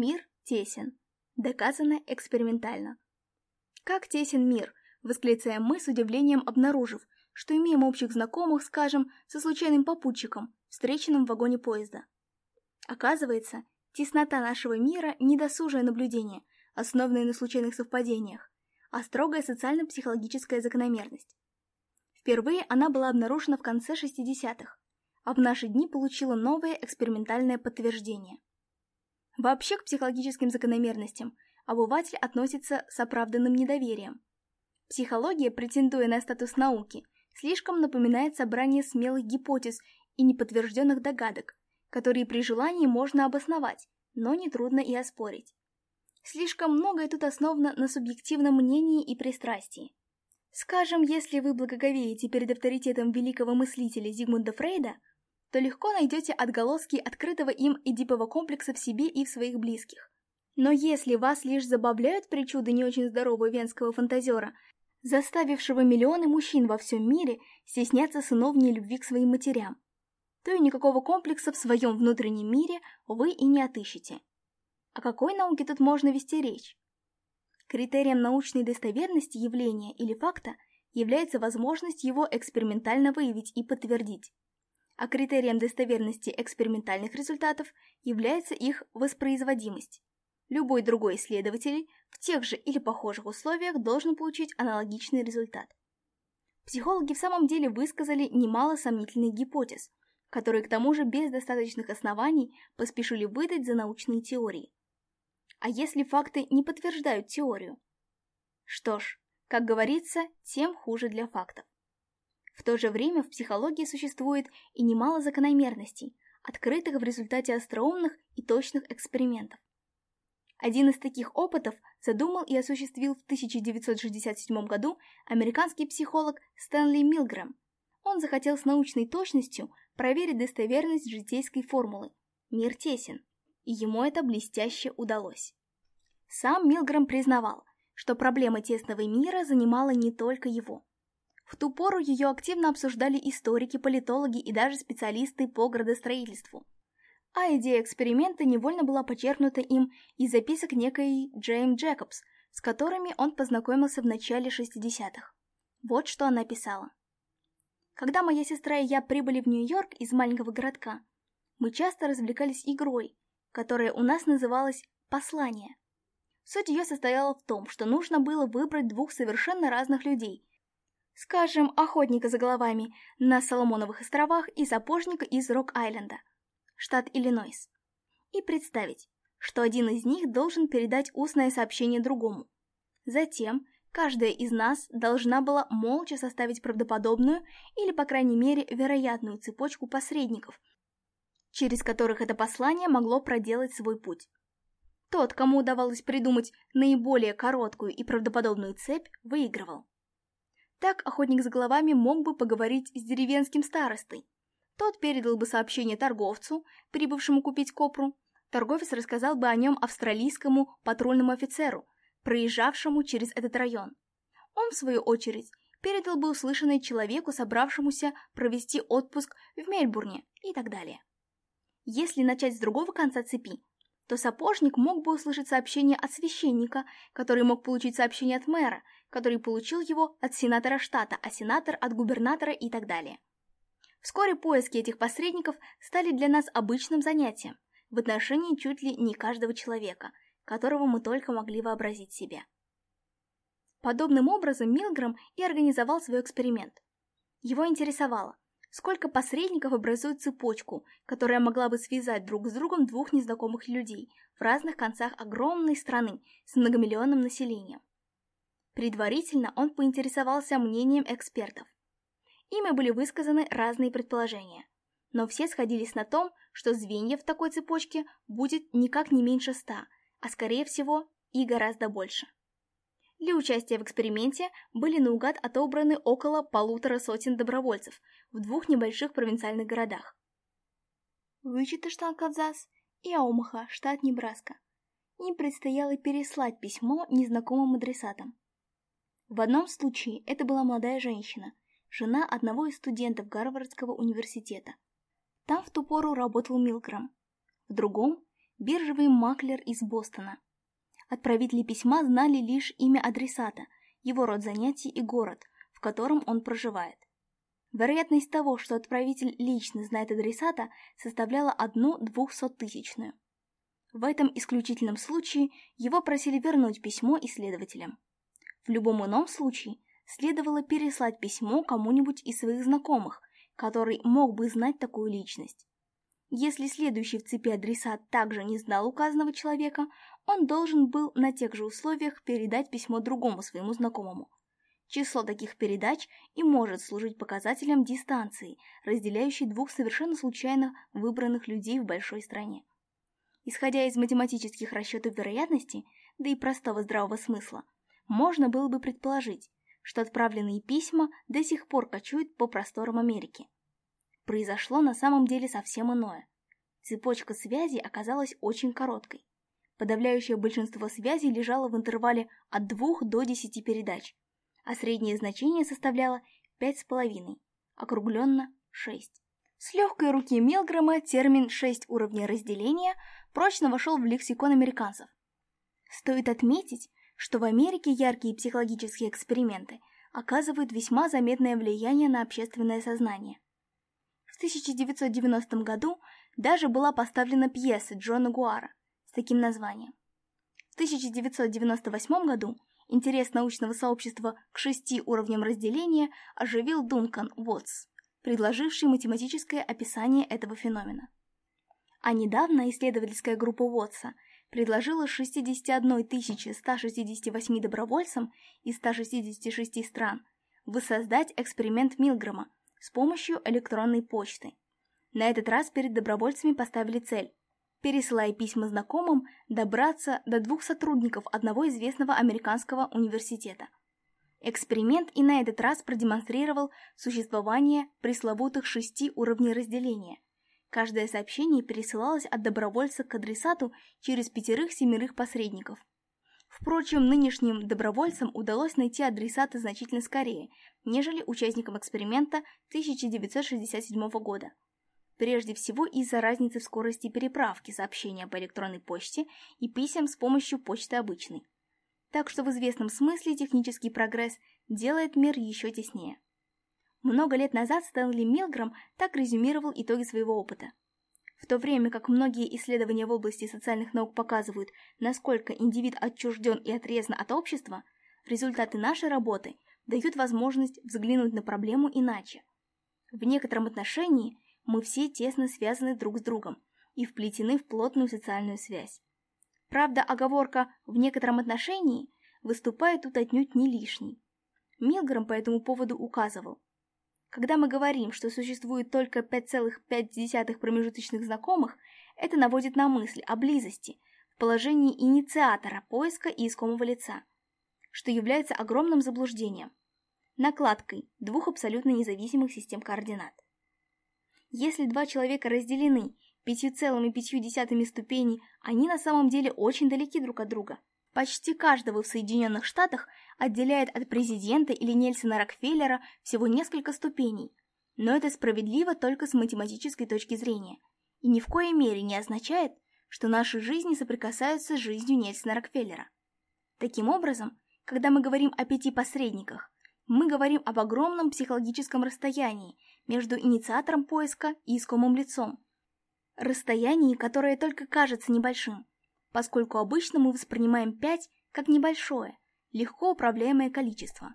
Мир тесен. Доказано экспериментально. Как тесен мир? Восклицаем мы с удивлением, обнаружив, что имеем общих знакомых, скажем, со случайным попутчиком, встреченным в вагоне поезда. Оказывается, теснота нашего мира – не досужее наблюдение, основанное на случайных совпадениях, а строгая социально-психологическая закономерность. Впервые она была обнаружена в конце 60-х, а в наши дни получила новое экспериментальное подтверждение – Вообще к психологическим закономерностям обыватель относится с оправданным недоверием. Психология, претендуя на статус науки, слишком напоминает собрание смелых гипотез и неподтвержденных догадок, которые при желании можно обосновать, но нетрудно и оспорить. Слишком многое тут основано на субъективном мнении и пристрастии. Скажем, если вы благоговеете перед авторитетом великого мыслителя Зигмунда Фрейда, то легко найдете отголоски открытого им эдипового комплекса в себе и в своих близких. Но если вас лишь забавляют причуды не очень здорового венского фантазера, заставившего миллионы мужчин во всем мире стесняться сыновней любви к своим матерям, то и никакого комплекса в своем внутреннем мире вы и не отыщете. О какой науке тут можно вести речь? Критерием научной достоверности явления или факта является возможность его экспериментально выявить и подтвердить а критерием достоверности экспериментальных результатов является их воспроизводимость. Любой другой исследователь в тех же или похожих условиях должен получить аналогичный результат. Психологи в самом деле высказали немало сомнительных гипотез, которые к тому же без достаточных оснований поспешили выдать за научные теории. А если факты не подтверждают теорию? Что ж, как говорится, тем хуже для фактов. В то же время в психологии существует и немало закономерностей, открытых в результате остроумных и точных экспериментов. Один из таких опытов задумал и осуществил в 1967 году американский психолог Стэнли Милгрэм. Он захотел с научной точностью проверить достоверность житейской формулы «мир тесен», и ему это блестяще удалось. Сам Милгрэм признавал, что проблема тесного мира занимала не только его. В ту пору ее активно обсуждали историки, политологи и даже специалисты по градостроительству. А идея эксперимента невольно была почерпнута им из записок некой Джейм Джекобс, с которыми он познакомился в начале 60-х. Вот что она писала. Когда моя сестра и я прибыли в Нью-Йорк из маленького городка, мы часто развлекались игрой, которая у нас называлась «Послание». Суть ее состояла в том, что нужно было выбрать двух совершенно разных людей, скажем, охотника за головами на Соломоновых островах и сапожника из Рок-Айленда, штат Иллинойс, и представить, что один из них должен передать устное сообщение другому. Затем каждая из нас должна была молча составить правдоподобную или, по крайней мере, вероятную цепочку посредников, через которых это послание могло проделать свой путь. Тот, кому удавалось придумать наиболее короткую и правдоподобную цепь, выигрывал. Так охотник за головами мог бы поговорить с деревенским старостой. Тот передал бы сообщение торговцу, прибывшему купить копру. Торговец рассказал бы о нем австралийскому патрульному офицеру, проезжавшему через этот район. Он, в свою очередь, передал бы услышанное человеку, собравшемуся провести отпуск в Мельбурне и так далее. Если начать с другого конца цепи, то сапожник мог бы услышать сообщение от священника, который мог получить сообщение от мэра, который получил его от сенатора штата, а сенатор от губернатора и так далее. Вскоре поиски этих посредников стали для нас обычным занятием в отношении чуть ли не каждого человека, которого мы только могли вообразить себе. Подобным образом Милграм и организовал свой эксперимент. Его интересовало – Сколько посредников образует цепочку, которая могла бы связать друг с другом двух незнакомых людей в разных концах огромной страны с многомиллионным населением. Предварительно он поинтересовался мнением экспертов. Ими были высказаны разные предположения, но все сходились на том, что звеньев в такой цепочке будет никак не меньше ста, а скорее всего и гораздо больше. Для участия в эксперименте были наугад отобраны около полутора сотен добровольцев в двух небольших провинциальных городах. Вычита, штат Канзас, и Аумаха, штат Небраска. Им предстояло переслать письмо незнакомым адресатам. В одном случае это была молодая женщина, жена одного из студентов Гарвардского университета. Там в ту пору работал Милграм. В другом – биржевый маклер из Бостона – Отправители письма знали лишь имя адресата, его род занятий и город, в котором он проживает. Вероятность того, что отправитель лично знает адресата, составляла одну двухсоттысячную. В этом исключительном случае его просили вернуть письмо исследователям. В любом ином случае следовало переслать письмо кому-нибудь из своих знакомых, который мог бы знать такую личность. Если следующий в цепи адресат также не знал указанного человека, он должен был на тех же условиях передать письмо другому своему знакомому. Число таких передач и может служить показателем дистанции, разделяющей двух совершенно случайно выбранных людей в большой стране. Исходя из математических расчетов вероятности, да и простого здравого смысла, можно было бы предположить, что отправленные письма до сих пор кочуют по просторам Америки. Произошло на самом деле совсем иное. Цепочка связи оказалась очень короткой. Подавляющее большинство связей лежало в интервале от 2 до 10 передач, а среднее значение составляло 5,5, округленно 6. С легкой руки Милгрома термин «шесть уровней разделения» прочно вошел в лексикон американцев. Стоит отметить, что в Америке яркие психологические эксперименты оказывают весьма заметное влияние на общественное сознание. В 1990 году даже была поставлена пьеса Джона Гуара таким названием. В 1998 году интерес научного сообщества к шести уровням разделения оживил Дункан Уотс, предложивший математическое описание этого феномена. А недавно исследовательская группа Уотса предложила 61 168 добровольцам из 166 стран воссоздать эксперимент Милгрома с помощью электронной почты. На этот раз перед добровольцами поставили цель пересылая письма знакомым, добраться до двух сотрудников одного известного американского университета. Эксперимент и на этот раз продемонстрировал существование пресловутых шести уровней разделения. Каждое сообщение пересылалось от добровольца к адресату через пятерых-семерых посредников. Впрочем, нынешним добровольцам удалось найти адресата значительно скорее, нежели участникам эксперимента 1967 года прежде всего из-за разницы в скорости переправки сообщения по электронной почте и писем с помощью почты обычной. Так что в известном смысле технический прогресс делает мир еще теснее. Много лет назад Стэнли Милграм так резюмировал итоги своего опыта. В то время как многие исследования в области социальных наук показывают, насколько индивид отчужден и отрезан от общества, результаты нашей работы дают возможность взглянуть на проблему иначе. В некотором отношении – мы все тесно связаны друг с другом и вплетены в плотную социальную связь. Правда, оговорка «в некотором отношении» выступает тут отнюдь не лишней. Милграм по этому поводу указывал. Когда мы говорим, что существует только 5,5 промежуточных знакомых, это наводит на мысль о близости, в положении инициатора поиска и искомого лица, что является огромным заблуждением, накладкой двух абсолютно независимых систем координат. Если два человека разделены 5,5 ступеней, они на самом деле очень далеки друг от друга. Почти каждого в Соединенных Штатах отделяет от президента или Нельсона Рокфеллера всего несколько ступеней. Но это справедливо только с математической точки зрения. И ни в коей мере не означает, что наши жизни соприкасаются с жизнью Нельсона Рокфеллера. Таким образом, когда мы говорим о пяти посредниках, мы говорим об огромном психологическом расстоянии между инициатором поиска и искомым лицом. Расстоянии, которое только кажется небольшим, поскольку обычно мы воспринимаем 5 как небольшое, легко управляемое количество.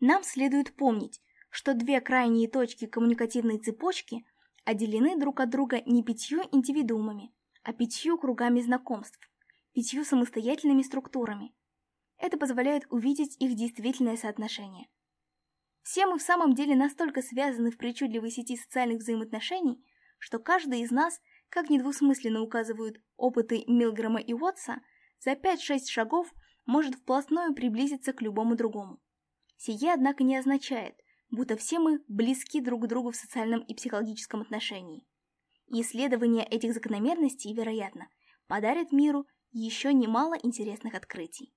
Нам следует помнить, что две крайние точки коммуникативной цепочки отделены друг от друга не пятью индивидуумами, а пятью кругами знакомств, пятью самостоятельными структурами – это позволяет увидеть их действительное соотношение. Все мы в самом деле настолько связаны в причудливой сети социальных взаимоотношений, что каждый из нас, как недвусмысленно указывают опыты Милгрома и Уотса, за 5-6 шагов может вплотную приблизиться к любому другому. Сие, однако, не означает, будто все мы близки друг к другу в социальном и психологическом отношении. И исследование этих закономерностей, вероятно, подарит миру еще немало интересных открытий.